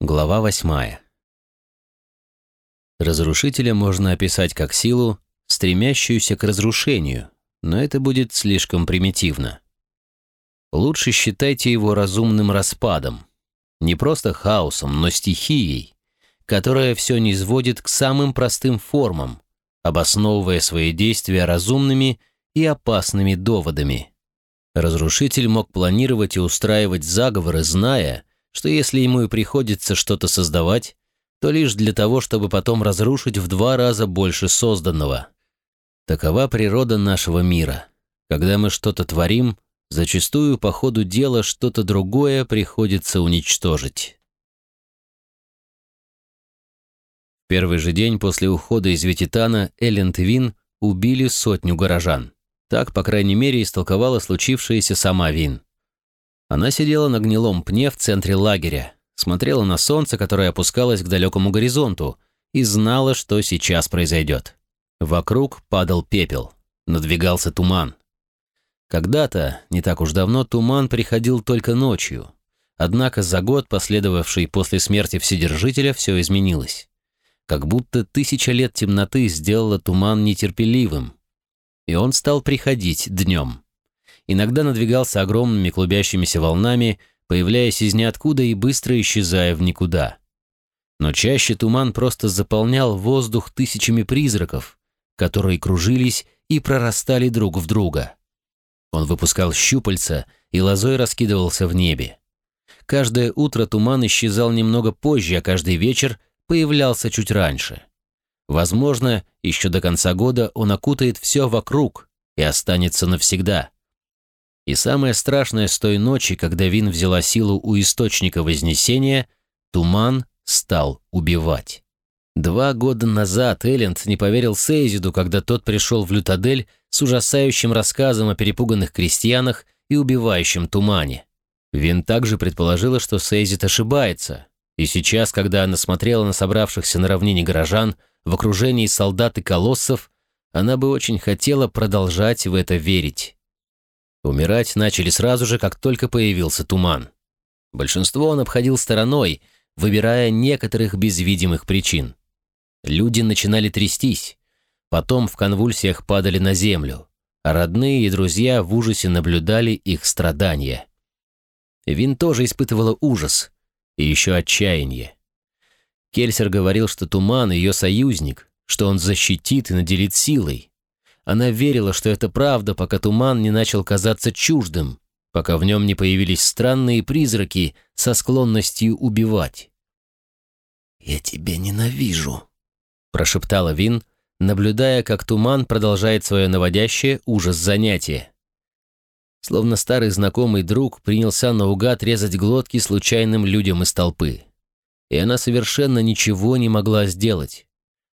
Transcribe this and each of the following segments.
Глава восьмая. Разрушителя можно описать как силу, стремящуюся к разрушению, но это будет слишком примитивно. Лучше считайте его разумным распадом, не просто хаосом, но стихией, которая все низводит к самым простым формам, обосновывая свои действия разумными и опасными доводами. Разрушитель мог планировать и устраивать заговоры, зная, что если ему и приходится что-то создавать, то лишь для того, чтобы потом разрушить в два раза больше созданного. Такова природа нашего мира. Когда мы что-то творим, зачастую по ходу дела что-то другое приходится уничтожить. В первый же день после ухода из Ветитана Элленд Вин убили сотню горожан. Так, по крайней мере, истолковала случившееся сама Вин. Она сидела на гнилом пне в центре лагеря, смотрела на солнце, которое опускалось к далекому горизонту, и знала, что сейчас произойдет. Вокруг падал пепел, надвигался туман. Когда-то, не так уж давно, туман приходил только ночью. Однако за год, последовавший после смерти Вседержителя, все изменилось. Как будто тысяча лет темноты сделала туман нетерпеливым. И он стал приходить днем иногда надвигался огромными клубящимися волнами, появляясь из ниоткуда и быстро исчезая в никуда. Но чаще туман просто заполнял воздух тысячами призраков, которые кружились и прорастали друг в друга. Он выпускал щупальца и лозой раскидывался в небе. Каждое утро туман исчезал немного позже, а каждый вечер появлялся чуть раньше. Возможно, еще до конца года он окутает все вокруг и останется навсегда. И самое страшное с той ночи, когда Вин взяла силу у источника Вознесения, туман стал убивать. Два года назад Элленд не поверил Сейзиду, когда тот пришел в Лютадель с ужасающим рассказом о перепуганных крестьянах и убивающем тумане. Вин также предположила, что Сейзид ошибается, и сейчас, когда она смотрела на собравшихся на равнине горожан в окружении солдат и колоссов, она бы очень хотела продолжать в это верить. Умирать начали сразу же, как только появился туман. Большинство он обходил стороной, выбирая некоторых без видимых причин. Люди начинали трястись, потом в конвульсиях падали на землю, а родные и друзья в ужасе наблюдали их страдания. Вин тоже испытывала ужас и еще отчаяние. Кельсер говорил, что туман — ее союзник, что он защитит и наделит силой, она верила, что это правда, пока туман не начал казаться чуждым, пока в нем не появились странные призраки со склонностью убивать. «Я тебя ненавижу», — прошептала Вин, наблюдая, как туман продолжает свое наводящее ужас занятие. Словно старый знакомый друг принялся наугад резать глотки случайным людям из толпы. И она совершенно ничего не могла сделать.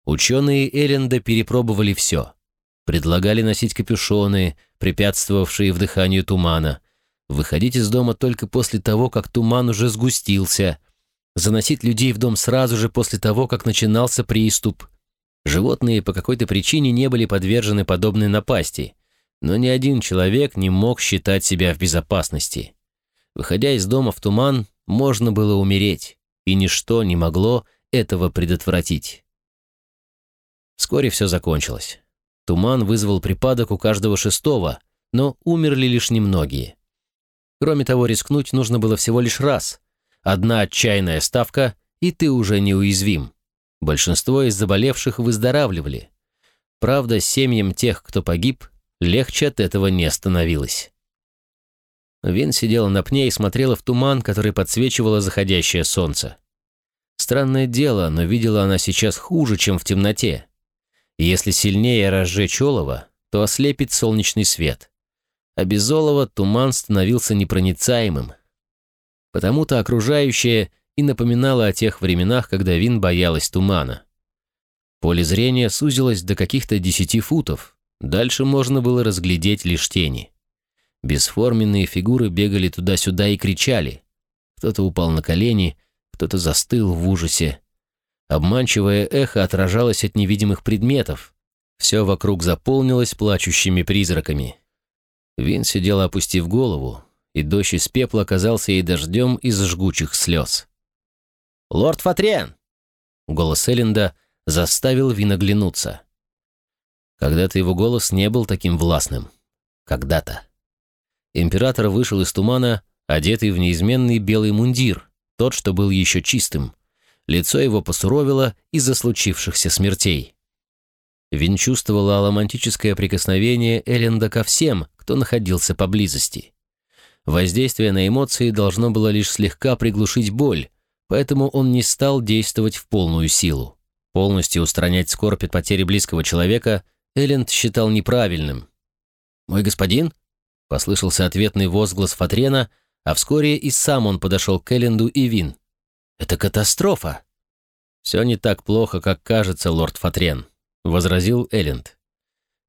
Ученые Эренда перепробовали все. Предлагали носить капюшоны, препятствовавшие вдыханию тумана. Выходить из дома только после того, как туман уже сгустился. Заносить людей в дом сразу же после того, как начинался приступ. Животные по какой-то причине не были подвержены подобной напасти, но ни один человек не мог считать себя в безопасности. Выходя из дома в туман, можно было умереть, и ничто не могло этого предотвратить. Вскоре все закончилось. Туман вызвал припадок у каждого шестого, но умерли лишь немногие. Кроме того, рискнуть нужно было всего лишь раз. Одна отчаянная ставка, и ты уже неуязвим. Большинство из заболевших выздоравливали. Правда, семьям тех, кто погиб, легче от этого не становилось. Вин сидела на пне и смотрела в туман, который подсвечивало заходящее солнце. Странное дело, но видела она сейчас хуже, чем в темноте. Если сильнее разжечь олово, то ослепит солнечный свет. А без олова туман становился непроницаемым. Потому-то окружающее и напоминало о тех временах, когда Вин боялась тумана. Поле зрения сузилось до каких-то десяти футов, дальше можно было разглядеть лишь тени. Бесформенные фигуры бегали туда-сюда и кричали. Кто-то упал на колени, кто-то застыл в ужасе, Обманчивое эхо отражалось от невидимых предметов. Все вокруг заполнилось плачущими призраками. Вин сидела, опустив голову, и дождь из пепла оказался ей дождем из жгучих слез. «Лорд Фатриан!» Голос Элленда заставил Вин оглянуться. Когда-то его голос не был таким властным. Когда-то. Император вышел из тумана, одетый в неизменный белый мундир, тот, что был еще чистым. Лицо его посуровило из-за случившихся смертей. Вин чувствовала аламантическое прикосновение Эленда ко всем, кто находился поблизости. Воздействие на эмоции должно было лишь слегка приглушить боль, поэтому он не стал действовать в полную силу. Полностью устранять скорбь от потери близкого человека Элленд считал неправильным. «Мой господин?» — послышался ответный возглас Фатрена, а вскоре и сам он подошел к Элленду и Вин. «Это катастрофа!» «Все не так плохо, как кажется, лорд Фатрен», — возразил Элленд.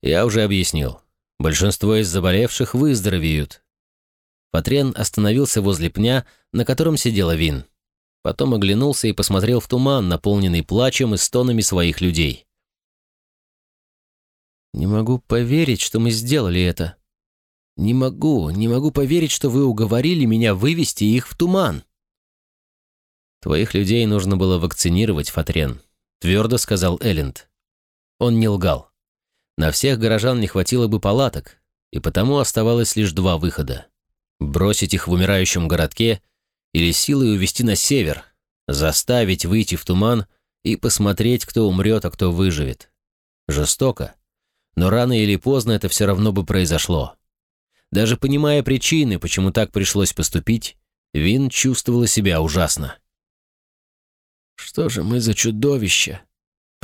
«Я уже объяснил. Большинство из заболевших выздоровеют». Фатрен остановился возле пня, на котором сидела Вин. Потом оглянулся и посмотрел в туман, наполненный плачем и стонами своих людей. «Не могу поверить, что мы сделали это. Не могу, не могу поверить, что вы уговорили меня вывести их в туман». «Твоих людей нужно было вакцинировать, Фатрен», — твердо сказал Элленд. Он не лгал. На всех горожан не хватило бы палаток, и потому оставалось лишь два выхода. Бросить их в умирающем городке или силой увести на север, заставить выйти в туман и посмотреть, кто умрет, а кто выживет. Жестоко, но рано или поздно это все равно бы произошло. Даже понимая причины, почему так пришлось поступить, Вин чувствовала себя ужасно. «Что же мы за чудовища?»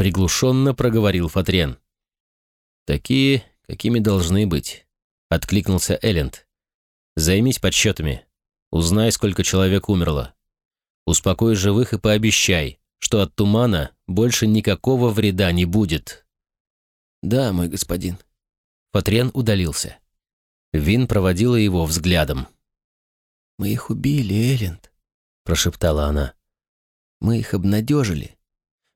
приглушенно проговорил Фатрен. «Такие, какими должны быть», — откликнулся Элленд. «Займись подсчетами. Узнай, сколько человек умерло. Успокой живых и пообещай, что от тумана больше никакого вреда не будет». «Да, мой господин». Фатрен удалился. Вин проводила его взглядом. «Мы их убили, Элленд», — прошептала она. «Мы их обнадежили.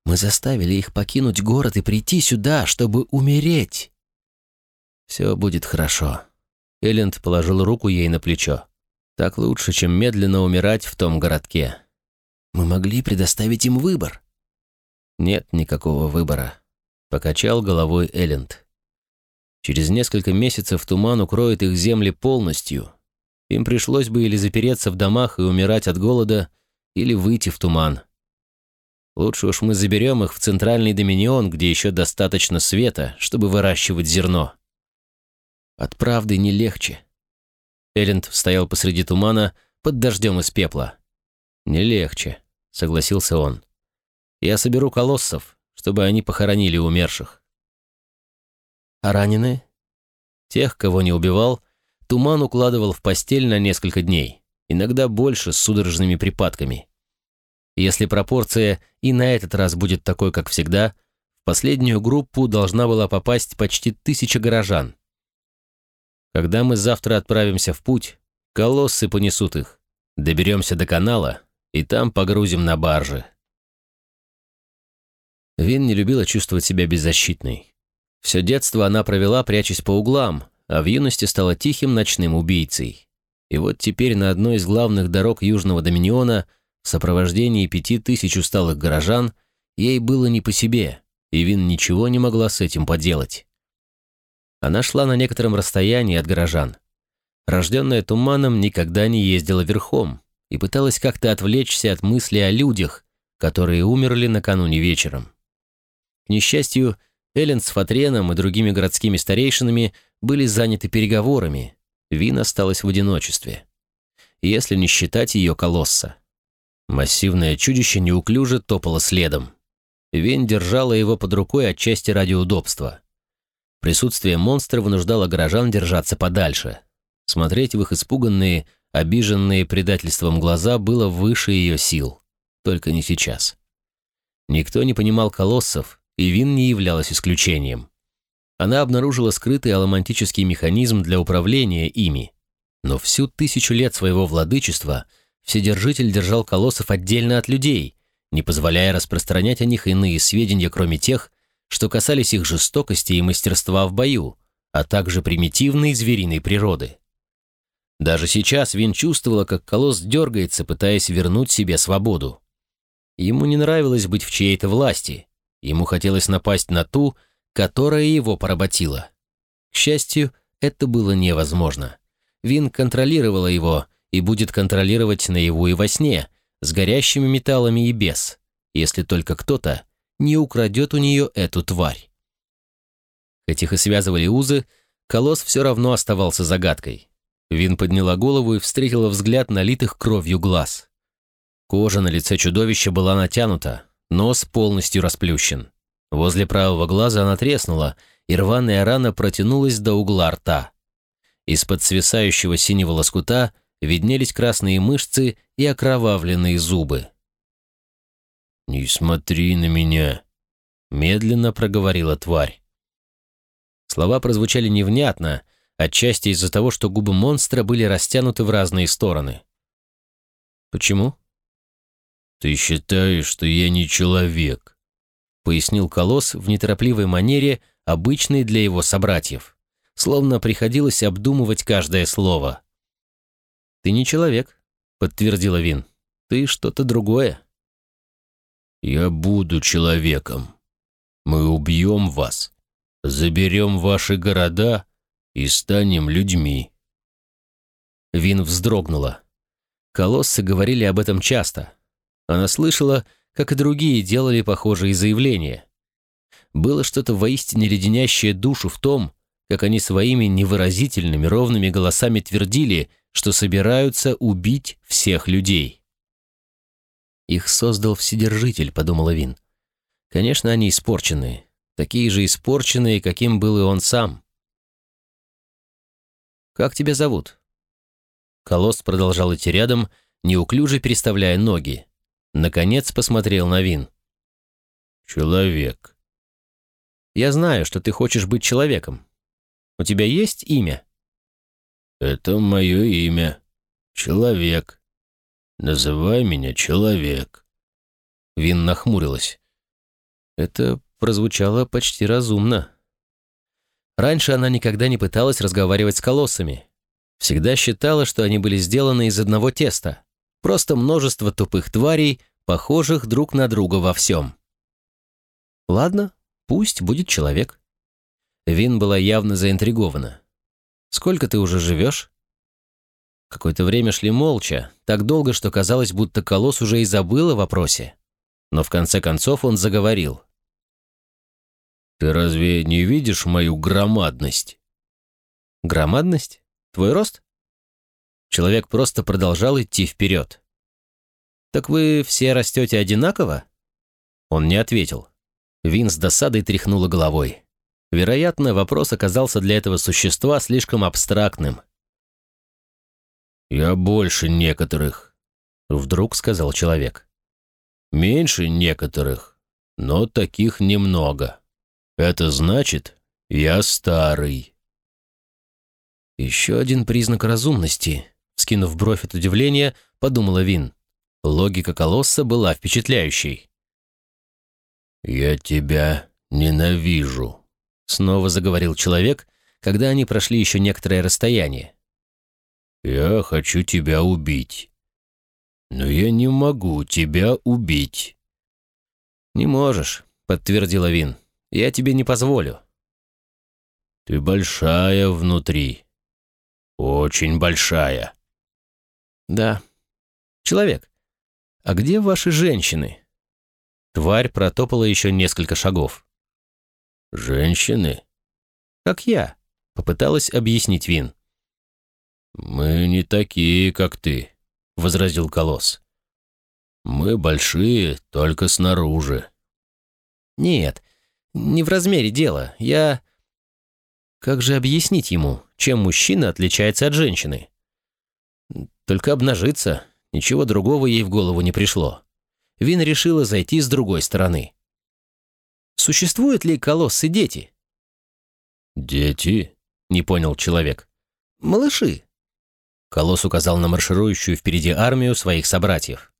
Мы заставили их покинуть город и прийти сюда, чтобы умереть. Все будет хорошо. Элленд положил руку ей на плечо. Так лучше, чем медленно умирать в том городке. Мы могли предоставить им выбор. Нет никакого выбора. Покачал головой Элленд. Через несколько месяцев туман укроет их земли полностью. Им пришлось бы или запереться в домах и умирать от голода, или выйти в туман. Лучше уж мы заберем их в центральный доминион, где еще достаточно света, чтобы выращивать зерно. От правды не легче. Элленд стоял посреди тумана под дождем из пепла. «Не легче», — согласился он. «Я соберу колоссов, чтобы они похоронили умерших». «А раненые?» Тех, кого не убивал, туман укладывал в постель на несколько дней, иногда больше с судорожными припадками. Если пропорция и на этот раз будет такой, как всегда, в последнюю группу должна была попасть почти тысяча горожан. Когда мы завтра отправимся в путь, колоссы понесут их. Доберемся до канала, и там погрузим на баржи. Вин не любила чувствовать себя беззащитной. Все детство она провела, прячась по углам, а в юности стала тихим ночным убийцей. И вот теперь на одной из главных дорог Южного Доминиона – в сопровождении пяти тысяч усталых горожан ей было не по себе, и Вин ничего не могла с этим поделать. Она шла на некотором расстоянии от горожан. Рожденная туманом никогда не ездила верхом и пыталась как-то отвлечься от мысли о людях, которые умерли накануне вечером. К несчастью, Эллен с Фатреном и другими городскими старейшинами были заняты переговорами, Вин осталась в одиночестве. Если не считать ее колосса. Массивное чудище неуклюже топало следом. Вень держала его под рукой отчасти ради удобства. Присутствие монстра вынуждало горожан держаться подальше. Смотреть в их испуганные, обиженные предательством глаза было выше ее сил. Только не сейчас. Никто не понимал колоссов, и Вин не являлась исключением. Она обнаружила скрытый аломантический механизм для управления ими. Но всю тысячу лет своего владычества – Вседержитель держал колоссов отдельно от людей, не позволяя распространять о них иные сведения, кроме тех, что касались их жестокости и мастерства в бою, а также примитивной звериной природы. Даже сейчас Вин чувствовала, как колосс дергается, пытаясь вернуть себе свободу. Ему не нравилось быть в чьей-то власти. Ему хотелось напасть на ту, которая его поработила. К счастью, это было невозможно. Вин контролировала его и будет контролировать наяву и во сне, с горящими металлами и без, если только кто-то не украдет у нее эту тварь. Хоть их и связывали узы, колосс все равно оставался загадкой. Вин подняла голову и встретила взгляд налитых кровью глаз. Кожа на лице чудовища была натянута, нос полностью расплющен. Возле правого глаза она треснула, и рваная рана протянулась до угла рта. Из-под свисающего синего лоскута виднелись красные мышцы и окровавленные зубы. «Не смотри на меня», — медленно проговорила тварь. Слова прозвучали невнятно, отчасти из-за того, что губы монстра были растянуты в разные стороны. «Почему?» «Ты считаешь, что я не человек», — пояснил Колосс в неторопливой манере, обычной для его собратьев, словно приходилось обдумывать каждое слово. «Ты не человек», — подтвердила Вин. «Ты что-то другое». «Я буду человеком. Мы убьем вас, заберем ваши города и станем людьми». Вин вздрогнула. Колоссы говорили об этом часто. Она слышала, как и другие делали похожие заявления. Было что-то воистине леденящее душу в том, как они своими невыразительными ровными голосами твердили, что собираются убить всех людей. «Их создал Вседержитель», — подумала Вин. «Конечно, они испорченные, такие же испорченные, каким был и он сам». «Как тебя зовут?» Колосс продолжал идти рядом, неуклюже переставляя ноги. Наконец посмотрел на Вин. «Человек». «Я знаю, что ты хочешь быть человеком. У тебя есть имя?» «Это мое имя. Человек. Называй меня Человек». Вин нахмурилась. Это прозвучало почти разумно. Раньше она никогда не пыталась разговаривать с колоссами. Всегда считала, что они были сделаны из одного теста. Просто множество тупых тварей, похожих друг на друга во всем. Ладно, пусть будет человек. Вин была явно заинтригована. «Сколько ты уже живешь?» Какое-то время шли молча, так долго, что казалось, будто Колосс уже и забыл о вопросе. Но в конце концов он заговорил. «Ты разве не видишь мою громадность?» «Громадность? Твой рост?» Человек просто продолжал идти вперед. «Так вы все растете одинаково?» Он не ответил. Вин с досадой тряхнула головой. Вероятно, вопрос оказался для этого существа слишком абстрактным. «Я больше некоторых», — вдруг сказал человек. «Меньше некоторых, но таких немного. Это значит, я старый». Еще один признак разумности, Скинув бровь от удивления, подумала Вин. Логика колосса была впечатляющей. «Я тебя ненавижу», — снова заговорил человек, когда они прошли еще некоторое расстояние. «Я хочу тебя убить. Но я не могу тебя убить». «Не можешь», — подтвердила Вин. «Я тебе не позволю». «Ты большая внутри. Очень большая». Да. Человек, а где ваши женщины? Тварь протопала еще несколько шагов. Женщины? Как я, попыталась объяснить Вин. Мы не такие, как ты, возразил Колосс. Мы большие только снаружи. Нет, не в размере дело. Я... Как же объяснить ему, чем мужчина отличается от женщины? Только обнажиться, ничего другого ей в голову не пришло. Вин решила зайти с другой стороны. Существуют ли колоссы дети? «Дети?» — не понял человек. «Малыши». Колосс указал на марширующую впереди армию своих собратьев.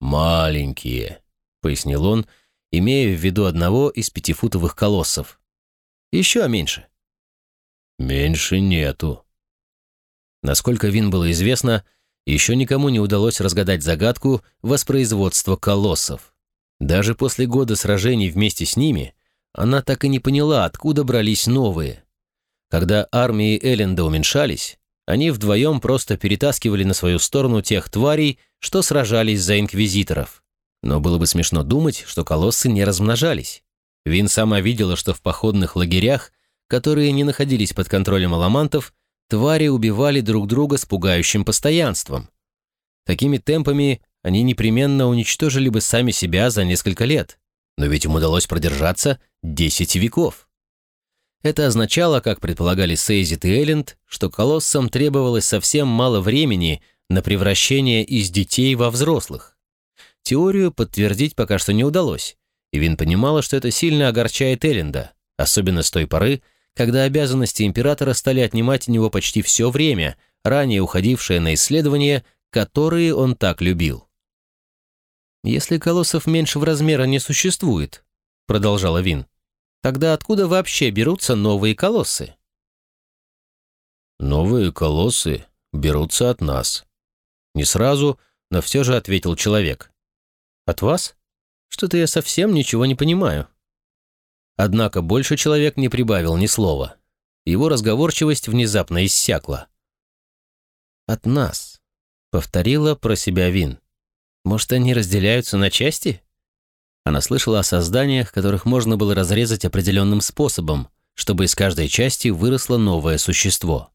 «Маленькие», — пояснил он, имея в виду одного из пятифутовых колоссов. «Еще меньше». «Меньше нету», Насколько Вин было известно, Еще никому не удалось разгадать загадку воспроизводства колоссов. Даже после года сражений вместе с ними она так и не поняла, откуда брались новые. Когда армии Элленда уменьшались, они вдвоем просто перетаскивали на свою сторону тех тварей, что сражались за инквизиторов. Но было бы смешно думать, что колоссы не размножались. Вин сама видела, что в походных лагерях, которые не находились под контролем аламантов, твари убивали друг друга с пугающим постоянством. Такими темпами они непременно уничтожили бы сами себя за несколько лет. Но ведь им удалось продержаться 10 веков. Это означало, как предполагали Сейзит и Элленд, что колоссам требовалось совсем мало времени на превращение из детей во взрослых. Теорию подтвердить пока что не удалось, и Вин понимала, что это сильно огорчает Элленда, особенно с той поры, когда обязанности императора стали отнимать у него почти все время, ранее уходившее на исследования, которые он так любил. «Если колоссов меньше в размера не существует», — продолжала Вин, Тогда откуда вообще берутся новые колоссы? Новые колоссы берутся от нас. Не сразу, но все же ответил человек. От вас? Что-то я совсем ничего не понимаю. Однако больше человек не прибавил ни слова. Его разговорчивость внезапно иссякла. «От нас», — повторила про себя Вин. «Может, они разделяются на части?» Она слышала о созданиях, которых можно было разрезать определенным способом, чтобы из каждой части выросло новое существо.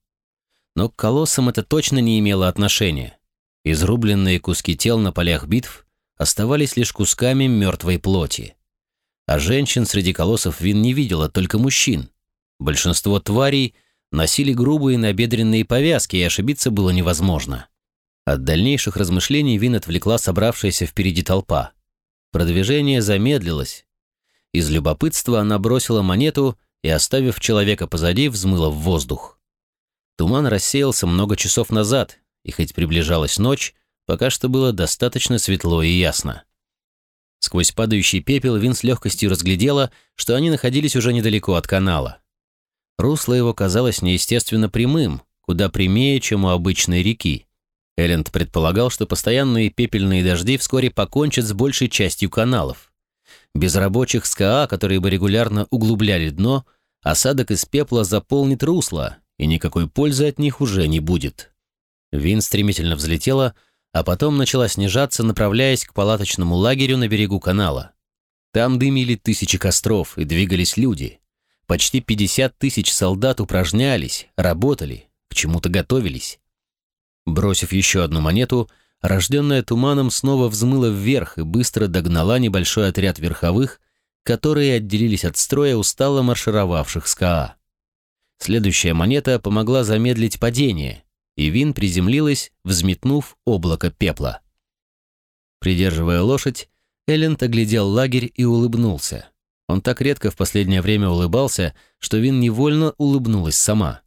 Но к колоссам это точно не имело отношения. Изрубленные куски тел на полях битв оставались лишь кусками мертвой плоти. А женщин среди колоссов Вин не видела, только мужчин. Большинство тварей носили грубые набедренные повязки, и ошибиться было невозможно. От дальнейших размышлений Вин отвлекла собравшаяся впереди толпа. Продвижение замедлилось. Из любопытства она бросила монету и, оставив человека позади, взмыла в воздух. Туман рассеялся много часов назад, и хоть приближалась ночь, пока что было достаточно светло и ясно. Сквозь падающий пепел Вин с легкостью разглядела, что они находились уже недалеко от канала. Русло его казалось неестественно прямым, куда прямее, чем у обычной реки. Элленд предполагал, что постоянные пепельные дожди вскоре покончат с большей частью каналов. Без рабочих СКА, которые бы регулярно углубляли дно, осадок из пепла заполнит русло, и никакой пользы от них уже не будет. Вин стремительно взлетела, а потом начала снижаться, направляясь к палаточному лагерю на берегу канала. Там дымили тысячи костров, и двигались люди. Почти 50 тысяч солдат упражнялись, работали, к чему-то готовились. Бросив еще одну монету, рожденная туманом снова взмыла вверх и быстро догнала небольшой отряд верховых, которые отделились от строя устало маршировавших с КА. Следующая монета помогла замедлить падение, и Вин приземлилась, взметнув облако пепла. Придерживая лошадь, Элленд оглядел лагерь и улыбнулся. Он так редко в последнее время улыбался, что Вин невольно улыбнулась сама.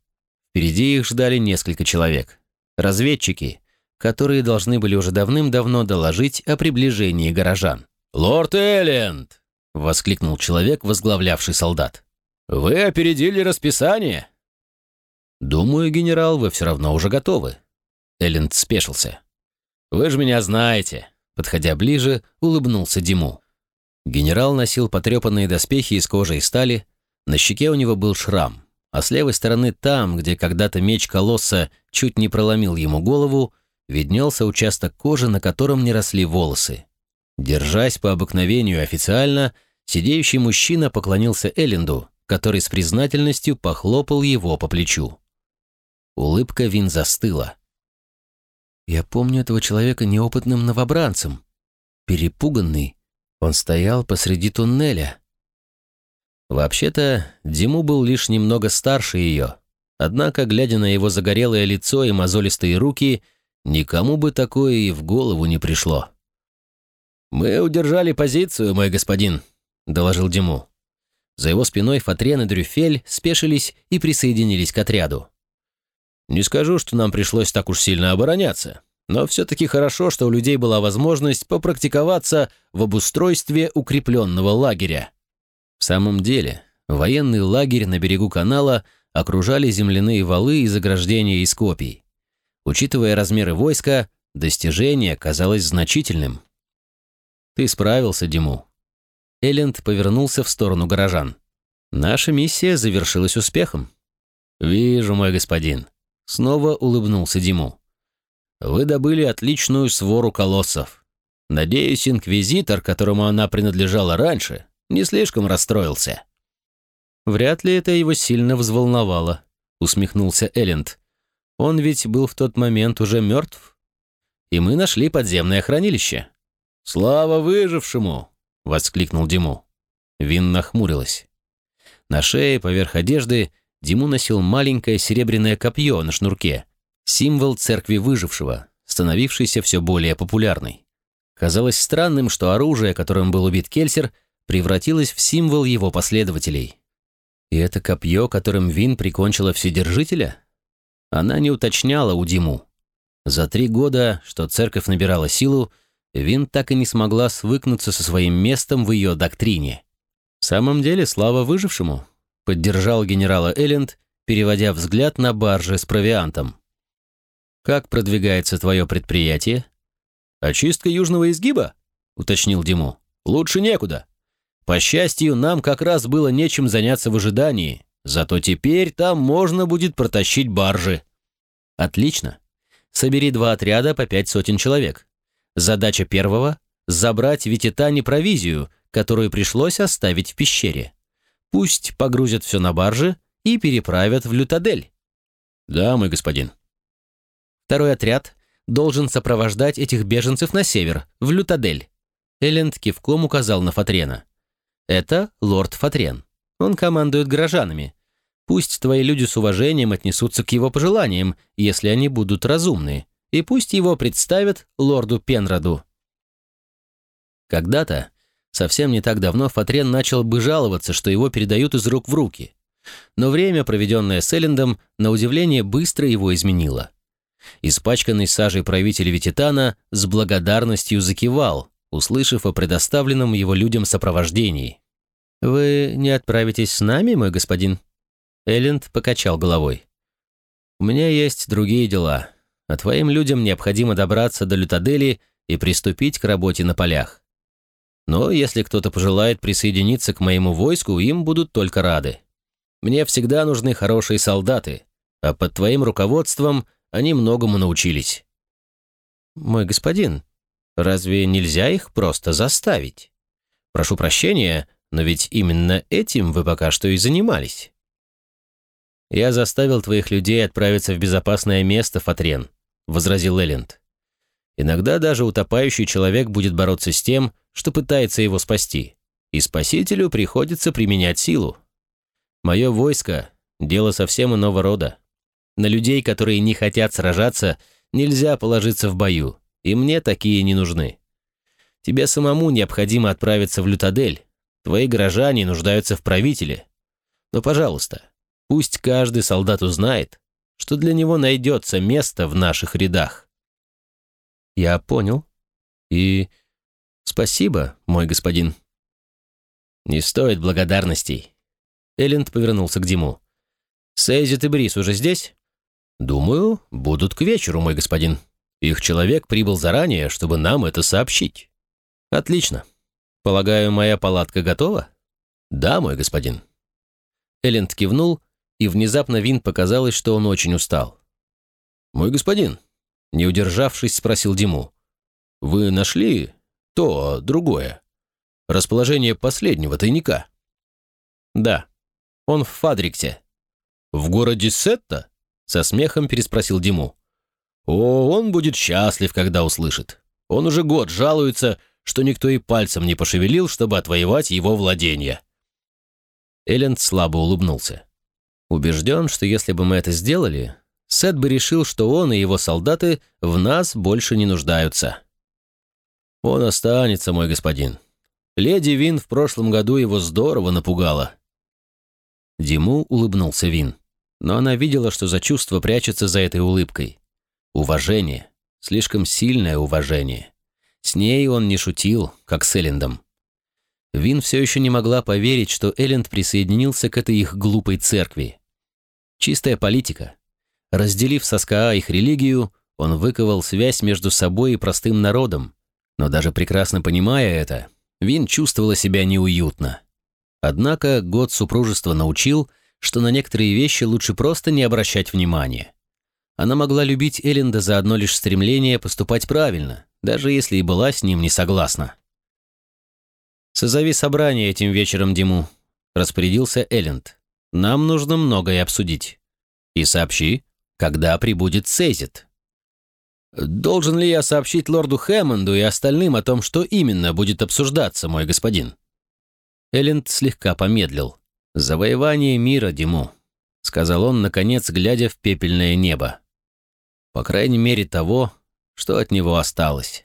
Впереди их ждали несколько человек разведчики, которые должны были уже давным-давно доложить о приближении горожан. «Лорд Элленд!» — воскликнул человек, возглавлявший солдат. «Вы опередили расписание?» «Думаю, генерал, вы все равно уже готовы». Элленд спешился. «Вы же меня знаете», — подходя ближе, улыбнулся Диму. Генерал носил потрепанные доспехи из кожи и стали, на щеке у него был шрам а с левой стороны там, где когда-то меч колосса чуть не проломил ему голову, виднелся участок кожи, на котором не росли волосы. Держась по обыкновению официально, сидеющий мужчина поклонился Элленду, который с признательностью похлопал его по плечу. Улыбка Вин застыла. «Я помню этого человека неопытным новобранцем. Перепуганный, он стоял посреди туннеля, Вообще-то, Диму был лишь немного старше ее. Однако, глядя на его загорелое лицо и мозолистые руки, никому бы такое и в голову не пришло. «Мы удержали позицию, мой господин», — доложил Диму. За его спиной Фатрен и Дрюфель спешились и присоединились к отряду. «Не скажу, что нам пришлось так уж сильно обороняться, но все-таки хорошо, что у людей была возможность попрактиковаться в обустройстве укрепленного лагеря. В самом деле, военный лагерь на берегу канала окружали земляные валы и заграждения из копий. Учитывая размеры войска, достижение казалось значительным. «Ты справился, Диму». Элленд повернулся в сторону горожан. «Наша миссия завершилась успехом». «Вижу, мой господин». Снова улыбнулся Диму. «Вы добыли отличную свору колоссов. Надеюсь, инквизитор, которому она принадлежала раньше, не слишком расстроился». «Вряд ли это его сильно взволновало», — усмехнулся Элленд. «Он ведь был в тот момент уже мертв. И мы нашли подземное хранилище». «Слава выжившему!» — воскликнул Диму. Вин нахмурилась. На шее, поверх одежды, Диму носил маленькое серебряное копье на шнурке, символ церкви выжившего, становившийся все более популярной. Казалось странным, что оружие, которым был убит Кельсер, превратилось в символ его последователей. И это копье, которым Вин прикончила Вседержителя? Она не уточняла у Диму. За три года, что церковь набирала силу, Вин так и не смогла свыкнуться со своим местом в ее доктрине. «В самом деле, слава выжившему», — поддержал генерала Элленд, переводя взгляд на баржи с провиантом. «Как продвигается твое предприятие?» «Очистка южного изгиба?» — уточнил Диму. «Лучше некуда. По счастью, нам как раз было нечем заняться в ожидании, зато теперь там можно будет протащить баржи». «Отлично. Собери два отряда по пять сотен человек. Задача первого — забрать Вититане провизию, которую пришлось оставить в пещере. Пусть погрузят все на баржи и переправят в Лютадель. Да, мой господин. Второй отряд должен сопровождать этих беженцев на север, в Лютадель. Элленд кивком указал на Фатрена. Это лорд Фатрен. Он командует горожанами. Пусть твои люди с уважением отнесутся к его пожеланиям, если они будут разумны и пусть его представят лорду Пенроду. Когда-то, совсем не так давно, Фатрен начал бы жаловаться, что его передают из рук в руки. Но время, проведенное с Эллендом, на удивление быстро его изменило. Испачканный сажей правитель Вититана с благодарностью закивал, услышав о предоставленном его людям сопровождении. «Вы не отправитесь с нами, мой господин?» Элленд покачал головой. «У меня есть другие дела а твоим людям необходимо добраться до Лютадели и приступить к работе на полях. Но если кто-то пожелает присоединиться к моему войску, им будут только рады. Мне всегда нужны хорошие солдаты, а под твоим руководством они многому научились. Мой господин, разве нельзя их просто заставить? Прошу прощения, но ведь именно этим вы пока что и занимались. Я заставил твоих людей отправиться в безопасное место, Фатрен, — возразил Элленд. «Иногда даже утопающий человек будет бороться с тем, что пытается его спасти, и спасителю приходится применять силу. Мое войско — дело совсем иного рода. На людей, которые не хотят сражаться, нельзя положиться в бою, и мне такие не нужны. Тебе самому необходимо отправиться в Лютадель, твои горожане нуждаются в правителе. Но, пожалуйста, пусть каждый солдат узнает, что для него найдется место в наших рядах. Я понял. И спасибо, мой господин. Не стоит благодарностей. Элленд повернулся к Диму. Сейзит и Брис уже здесь? Думаю, будут к вечеру, мой господин. Их человек прибыл заранее, чтобы нам это сообщить. Отлично. Полагаю, моя палатка готова? Да, мой господин. Элленд кивнул и внезапно Вин показалось, что он очень устал. «Мой господин», — не удержавшись, спросил Диму, «вы нашли то, другое, расположение последнего тайника?» «Да, он в Фадриксе». «В городе Сетта?» — со смехом переспросил Диму. «О, он будет счастлив, когда услышит. Он уже год жалуется, что никто и пальцем не пошевелил, чтобы отвоевать его владение». Элленд слабо улыбнулся. Убежден, что если бы мы это сделали, Сет бы решил, что он и его солдаты в нас больше не нуждаются. Он останется, мой господин. Леди Вин в прошлом году его здорово напугала. Диму улыбнулся Вин, но она видела, что за чувство прячется за этой улыбкой. Уважение, слишком сильное уважение. С ней он не шутил, как с Эллендом. Вин все еще не могла поверить, что Элленд присоединился к этой их глупой церкви. Чистая политика. Разделив со СКА их религию, Он выковал связь между собой и простым народом, но даже прекрасно понимая это, Вин чувствовала себя неуютно. Однако год супружества научил, что на некоторые вещи лучше просто не обращать внимания. Она могла любить Элленда за одно лишь стремление поступать правильно, даже если и была с ним не согласна. «Созови собрание этим вечером, Диму», — распорядился Элленд. «Нам нужно многое обсудить. И сообщи, когда прибудет Сейзит». «Должен ли я сообщить лорду Хэммонду и остальным о том, что именно будет обсуждаться, мой господин?» Элленд слегка помедлил. «Завоевание мира, Диму», — сказал он, наконец, глядя в пепельное небо. «По крайней мере того, что от него осталось».